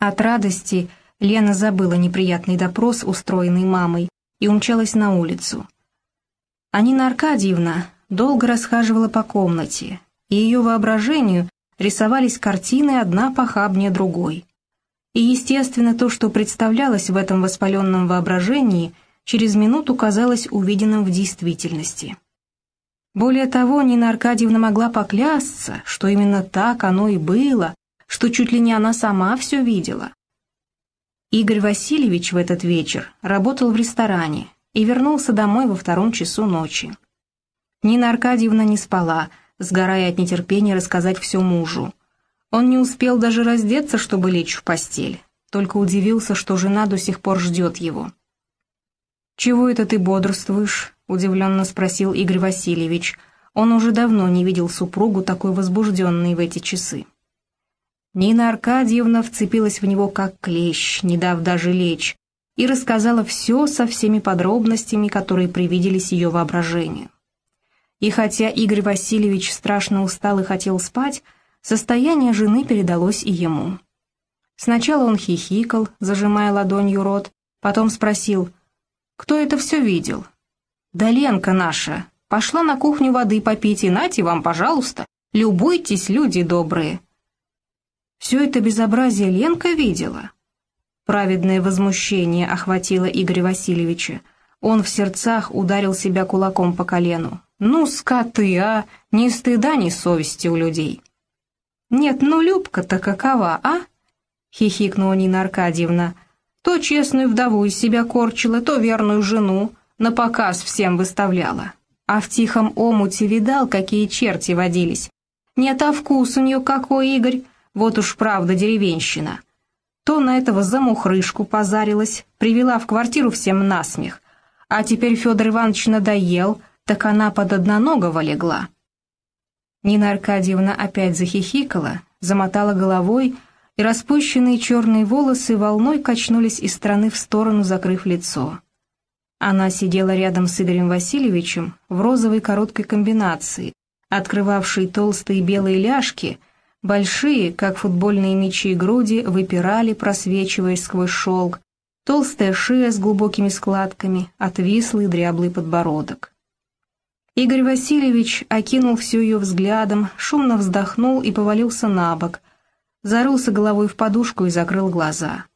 От радости Лена забыла неприятный допрос, устроенный мамой, и умчалась на улицу. А Нина Аркадьевна долго расхаживала по комнате, и ее воображению рисовались картины одна похабнее другой. И, естественно, то, что представлялось в этом воспаленном воображении, через минуту казалось увиденным в действительности. Более того, Нина Аркадьевна могла поклясться, что именно так оно и было, что чуть ли не она сама все видела. Игорь Васильевич в этот вечер работал в ресторане и вернулся домой во втором часу ночи. Нина Аркадьевна не спала, сгорая от нетерпения рассказать все мужу. Он не успел даже раздеться, чтобы лечь в постель, только удивился, что жена до сих пор ждет его. «Чего это ты бодрствуешь?» — удивленно спросил Игорь Васильевич. Он уже давно не видел супругу такой возбужденной в эти часы. Нина Аркадьевна вцепилась в него как клещ, не дав даже лечь, и рассказала все со всеми подробностями, которые привиделись ее воображению. И хотя Игорь Васильевич страшно устал и хотел спать, состояние жены передалось и ему. Сначала он хихикал, зажимая ладонью рот, потом спросил, «Кто это все видел?» «Да Ленка наша. Пошла на кухню воды попить, и нате вам, пожалуйста. Любуйтесь, люди добрые». Все это безобразие Ленка видела. Праведное возмущение охватило Игоря Васильевича. Он в сердцах ударил себя кулаком по колену. «Ну, скоты, а! Ни стыда, ни совести у людей!» «Нет, ну, Любка-то какова, а?» — хихикнула Нина Аркадьевна. «То честную вдову из себя корчила, то верную жену, на показ всем выставляла. А в тихом омуте видал, какие черти водились. Нет, а вкус у нее какой, Игорь!» Вот уж правда деревенщина. То на этого замухрышку позарилась, привела в квартиру всем насмех. А теперь Федор Иванович надоел, так она под одноногого легла. Нина Аркадьевна опять захихикала, замотала головой, и распущенные черные волосы волной качнулись из стороны в сторону, закрыв лицо. Она сидела рядом с Игорем Васильевичем в розовой короткой комбинации, открывавшей толстые белые ляжки Большие, как футбольные мячи груди, выпирали, просвечиваясь сквозь шелк, толстая шея с глубокими складками, отвислый дряблый подбородок. Игорь Васильевич окинул всю ее взглядом, шумно вздохнул и повалился на бок, зарылся головой в подушку и закрыл глаза.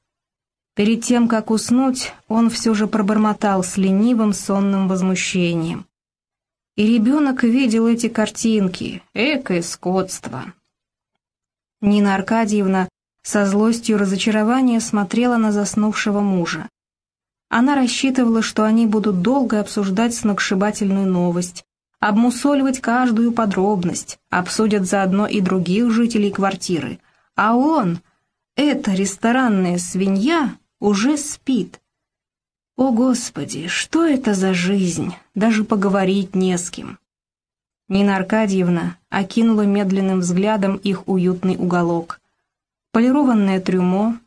Перед тем, как уснуть, он все же пробормотал с ленивым сонным возмущением. И ребенок видел эти картинки, экое скотство. Нина Аркадьевна со злостью разочарования смотрела на заснувшего мужа. Она рассчитывала, что они будут долго обсуждать сногсшибательную новость, обмусоливать каждую подробность, обсудят заодно и других жителей квартиры. А он, эта ресторанная свинья, уже спит. О, Господи, что это за жизнь? Даже поговорить не с кем. Нина Аркадьевна окинула медленным взглядом их уютный уголок. Полированное трюмо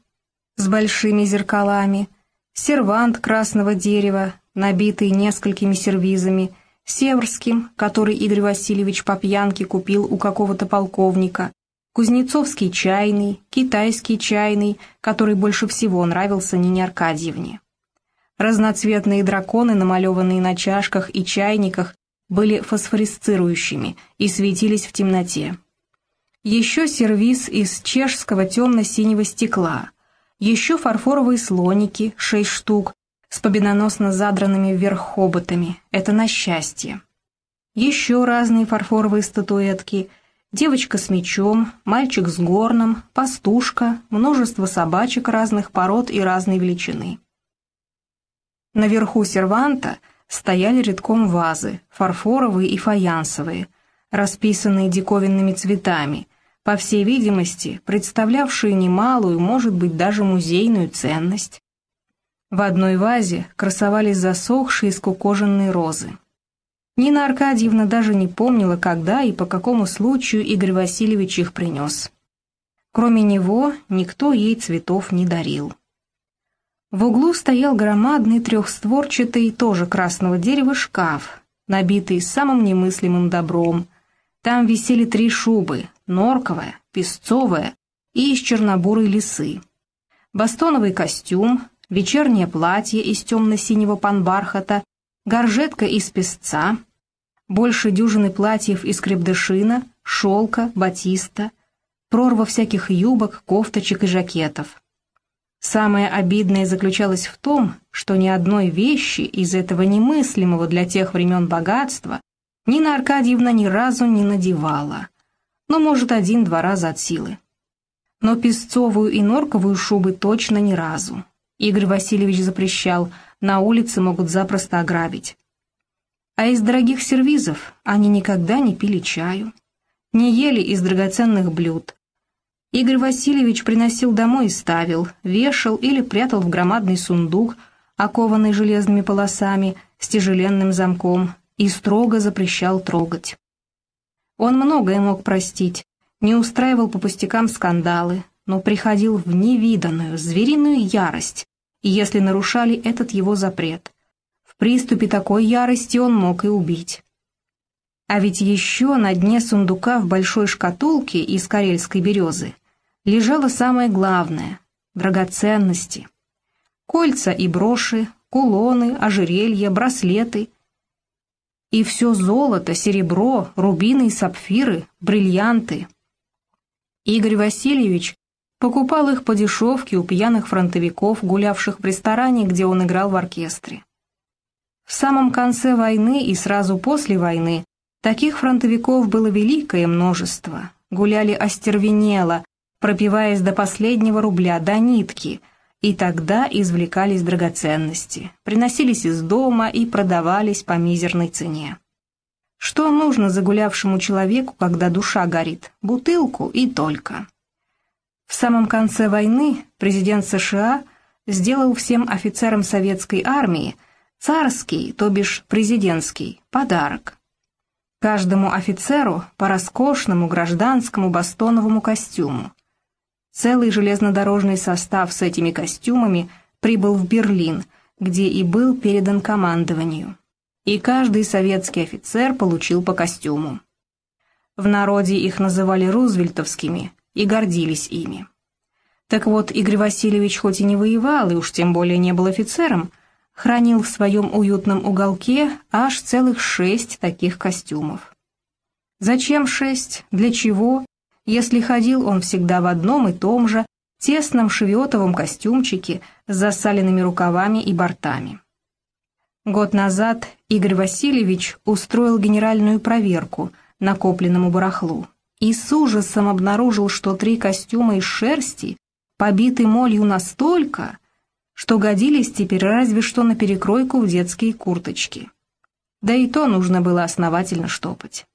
с большими зеркалами, сервант красного дерева, набитый несколькими сервизами, северским, который Игорь Васильевич по пьянке купил у какого-то полковника, кузнецовский чайный, китайский чайный, который больше всего нравился Нине Аркадьевне. Разноцветные драконы, намалеванные на чашках и чайниках, были фосфорисцирующими и светились в темноте. Еще сервиз из чешского темно-синего стекла, еще фарфоровые слоники, шесть штук, с победоносно задранными вверх хоботами, это на счастье. Еще разные фарфоровые статуэтки, девочка с мечом, мальчик с горном, пастушка, множество собачек разных пород и разной величины. Наверху серванта – стояли редком вазы, фарфоровые и фаянсовые, расписанные диковинными цветами, по всей видимости, представлявшие немалую, может быть, даже музейную ценность. В одной вазе красовались засохшие скукоженные розы. Нина Аркадьевна даже не помнила, когда и по какому случаю Игорь Васильевич их принес. Кроме него никто ей цветов не дарил. В углу стоял громадный трехстворчатый, тоже красного дерева, шкаф, набитый самым немыслимым добром. Там висели три шубы — норковая, песцовая и из чернобурой лисы. Бастоновый костюм, вечернее платье из темно-синего панбархата, горжетка из песца, больше дюжины платьев из крепдышина, шелка, батиста, прорва всяких юбок, кофточек и жакетов. Самое обидное заключалось в том, что ни одной вещи из этого немыслимого для тех времен богатства Нина Аркадьевна ни разу не надевала, но, может, один-два раза от силы. Но песцовую и норковую шубы точно ни разу. Игорь Васильевич запрещал, на улице могут запросто ограбить. А из дорогих сервизов они никогда не пили чаю, не ели из драгоценных блюд. Игорь Васильевич приносил домой и ставил, вешал или прятал в громадный сундук, окованный железными полосами, с тяжеленным замком, и строго запрещал трогать. Он многое мог простить, не устраивал по пустякам скандалы, но приходил в невиданную, звериную ярость, если нарушали этот его запрет. В приступе такой ярости он мог и убить. А ведь еще на дне сундука в большой шкатулке из карельской березы лежало самое главное — драгоценности. Кольца и броши, кулоны, ожерелья, браслеты — и все золото, серебро, рубины и сапфиры, бриллианты. Игорь Васильевич покупал их по дешевке у пьяных фронтовиков, гулявших в ресторане, где он играл в оркестре. В самом конце войны и сразу после войны таких фронтовиков было великое множество, гуляли остервенело, пропиваясь до последнего рубля, до нитки – и тогда извлекались драгоценности, приносились из дома и продавались по мизерной цене. Что нужно загулявшему человеку, когда душа горит? Бутылку и только. В самом конце войны президент США сделал всем офицерам советской армии царский, то бишь президентский, подарок. Каждому офицеру по роскошному гражданскому бастоновому костюму, Целый железнодорожный состав с этими костюмами прибыл в Берлин, где и был передан командованию. И каждый советский офицер получил по костюму. В народе их называли рузвельтовскими и гордились ими. Так вот, Игорь Васильевич хоть и не воевал, и уж тем более не был офицером, хранил в своем уютном уголке аж целых шесть таких костюмов. Зачем шесть? Для чего? Если ходил он всегда в одном и том же тесном шевиотовом костюмчике с засаленными рукавами и бортами. Год назад Игорь Васильевич устроил генеральную проверку накопленному барахлу и с ужасом обнаружил, что три костюма из шерсти побиты молью настолько, что годились теперь разве что на перекройку в детские курточки. Да и то нужно было основательно штопать.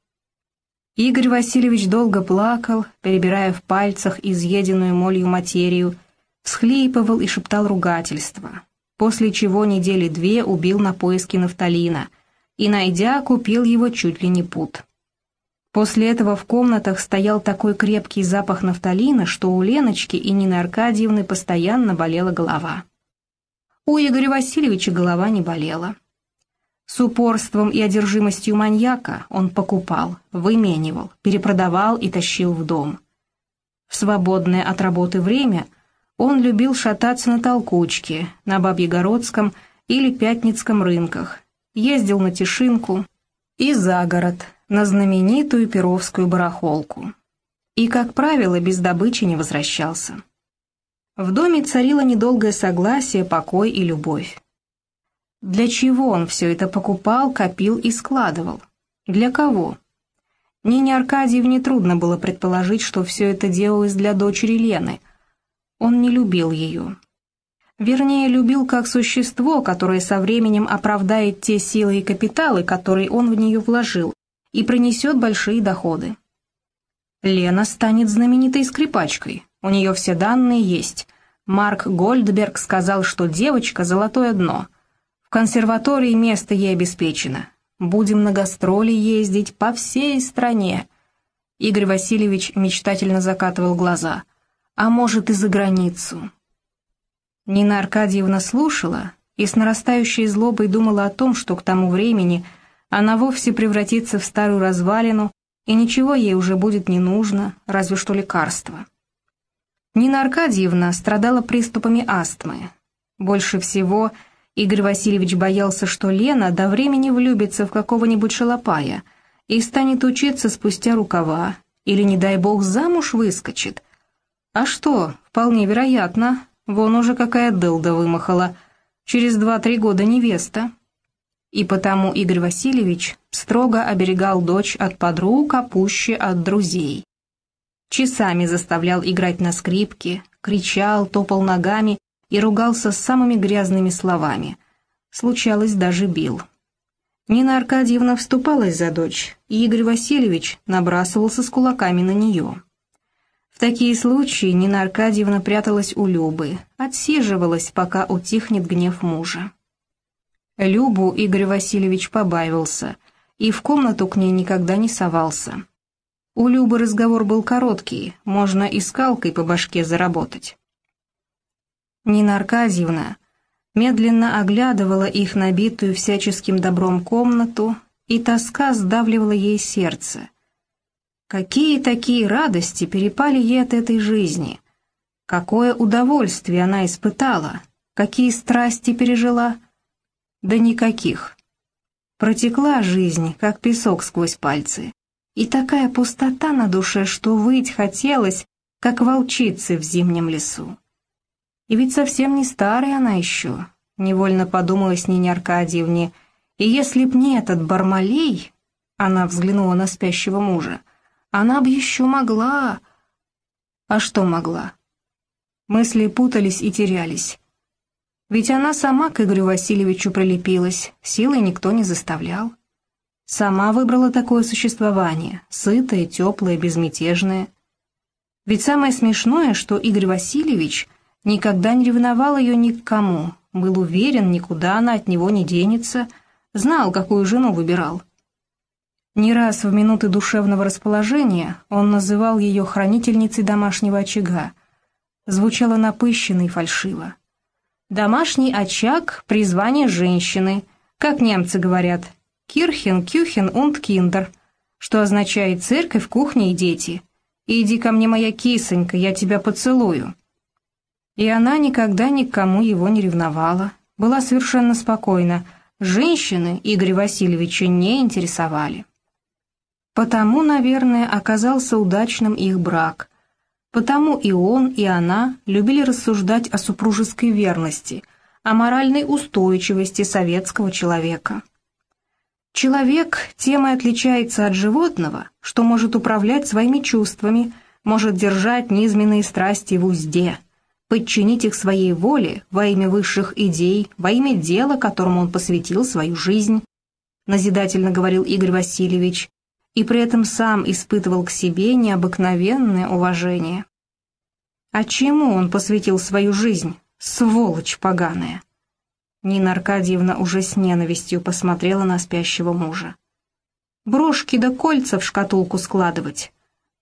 Игорь Васильевич долго плакал, перебирая в пальцах изъеденную молью материю, всхлипывал и шептал ругательства, после чего недели две убил на поиски нафталина и, найдя, купил его чуть ли не пут. После этого в комнатах стоял такой крепкий запах нафталина, что у Леночки и Нины Аркадьевны постоянно болела голова. У Игоря Васильевича голова не болела. С упорством и одержимостью маньяка он покупал, выменивал, перепродавал и тащил в дом. В свободное от работы время он любил шататься на толкучке, на Бабьегородском или Пятницком рынках, ездил на Тишинку и за город, на знаменитую Перовскую барахолку. И, как правило, без добычи не возвращался. В доме царило недолгое согласие, покой и любовь. Для чего он все это покупал, копил и складывал? Для кого? Нине Аркадьевне трудно было предположить, что все это делалось для дочери Лены. Он не любил ее. Вернее, любил как существо, которое со временем оправдает те силы и капиталы, которые он в нее вложил, и принесет большие доходы. Лена станет знаменитой скрипачкой, у нее все данные есть. Марк Гольдберг сказал, что девочка — золотое дно — в консерватории место ей обеспечено. Будем на гастроли ездить по всей стране. Игорь Васильевич мечтательно закатывал глаза. А может, и за границу. Нина Аркадьевна слушала и с нарастающей злобой думала о том, что к тому времени она вовсе превратится в старую развалину, и ничего ей уже будет не нужно, разве что лекарство. Нина Аркадьевна страдала приступами астмы. Больше всего Игорь Васильевич боялся, что Лена до времени влюбится в какого-нибудь шалопая и станет учиться спустя рукава, или, не дай бог, замуж выскочит. А что, вполне вероятно, вон уже какая дылда вымахала, через два-три года невеста. И потому Игорь Васильевич строго оберегал дочь от подруг, а пуще от друзей. Часами заставлял играть на скрипке, кричал, топал ногами и ругался самыми грязными словами. Случалось, даже бил. Нина Аркадьевна вступалась за дочь, и Игорь Васильевич набрасывался с кулаками на нее. В такие случаи Нина Аркадьевна пряталась у Любы, отсиживалась, пока утихнет гнев мужа. Любу Игорь Васильевич побаивался и в комнату к ней никогда не совался. У Любы разговор был короткий, можно и скалкой по башке заработать. Нина Аркадьевна медленно оглядывала их набитую всяческим добром комнату, и тоска сдавливала ей сердце. Какие такие радости перепали ей от этой жизни? Какое удовольствие она испытала? Какие страсти пережила? Да никаких. Протекла жизнь, как песок сквозь пальцы. И такая пустота на душе, что выть хотелось, как волчицы в зимнем лесу. И ведь совсем не старая она еще, невольно подумала с Нине Аркадьевне, и если б не этот Бармалей, она взглянула на спящего мужа, она бы еще могла... А что могла? Мысли путались и терялись. Ведь она сама к Игорю Васильевичу прилепилась, силой никто не заставлял. Сама выбрала такое существование, сытое, теплое, безмятежное. Ведь самое смешное, что Игорь Васильевич никогда не ревновал ее ни к кому, был уверен, никуда она от него не денется, знал, какую жену выбирал. Не раз в минуты душевного расположения он называл ее хранительницей домашнего очага. Звучало напыщенно и фальшиво. Домашний очаг – призвание женщины, как немцы говорят, «Кирхен, Кюхен und Киндер», что означает «церковь, кухня и дети». «Иди ко мне, моя кисонька, я тебя поцелую». И она никогда никому его не ревновала, была совершенно спокойна, женщины Игоря Васильевича не интересовали. Потому, наверное, оказался удачным их брак, Потому и он, и она любили рассуждать о супружеской верности, о моральной устойчивости советского человека. Человек тем и отличается от животного, что может управлять своими чувствами, может держать низменные страсти в узде, подчинить их своей воле во имя высших идей, во имя дела, которому он посвятил свою жизнь, назидательно говорил Игорь Васильевич, и при этом сам испытывал к себе необыкновенное уважение. А чему он посвятил свою жизнь, сволочь поганая? Нина Аркадьевна уже с ненавистью посмотрела на спящего мужа. Брошки да кольца в шкатулку складывать.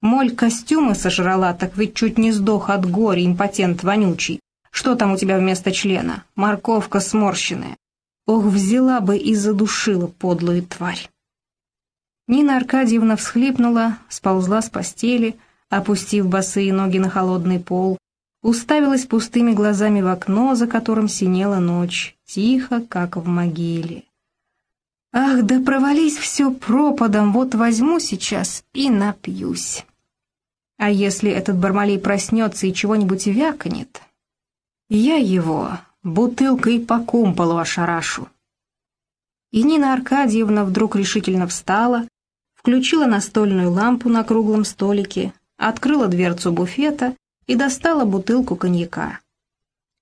Моль костюмы сожрала, так ведь чуть не сдох от горя, импотент вонючий. Что там у тебя вместо члена? Морковка сморщенная. Ох, взяла бы и задушила подлую тварь. Нина Аркадьевна всхлипнула, сползла с постели, опустив босые ноги на холодный пол, уставилась пустыми глазами в окно, за которым синела ночь, тихо, как в могиле. «Ах, да провались все пропадом, вот возьму сейчас и напьюсь. А если этот Бармалей проснется и чего-нибудь вякнет, я его бутылкой по кумполу ошарашу». И Нина Аркадьевна вдруг решительно встала, включила настольную лампу на круглом столике, открыла дверцу буфета и достала бутылку коньяка.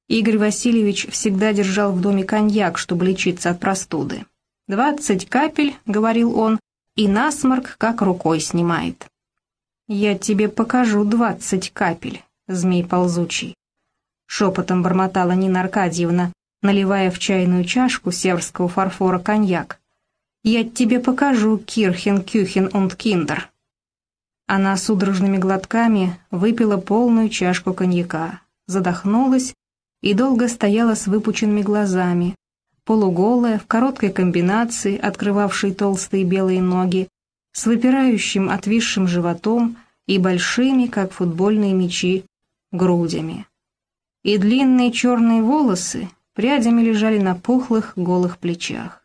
Игорь Васильевич всегда держал в доме коньяк, чтобы лечиться от простуды. «Двадцать капель», — говорил он, — «и насморк как рукой снимает». «Я тебе покажу двадцать капель, змей ползучий», — шепотом бормотала Нина Аркадьевна, наливая в чайную чашку северского фарфора коньяк. Я тебе покажу Кирхен, Кюхен und Киндер». Она судорожными глотками выпила полную чашку коньяка, задохнулась и долго стояла с выпученными глазами, полуголая, в короткой комбинации, открывавшей толстые белые ноги, с выпирающим отвисшим животом и большими, как футбольные мячи, грудями. И длинные черные волосы прядями лежали на пухлых голых плечах.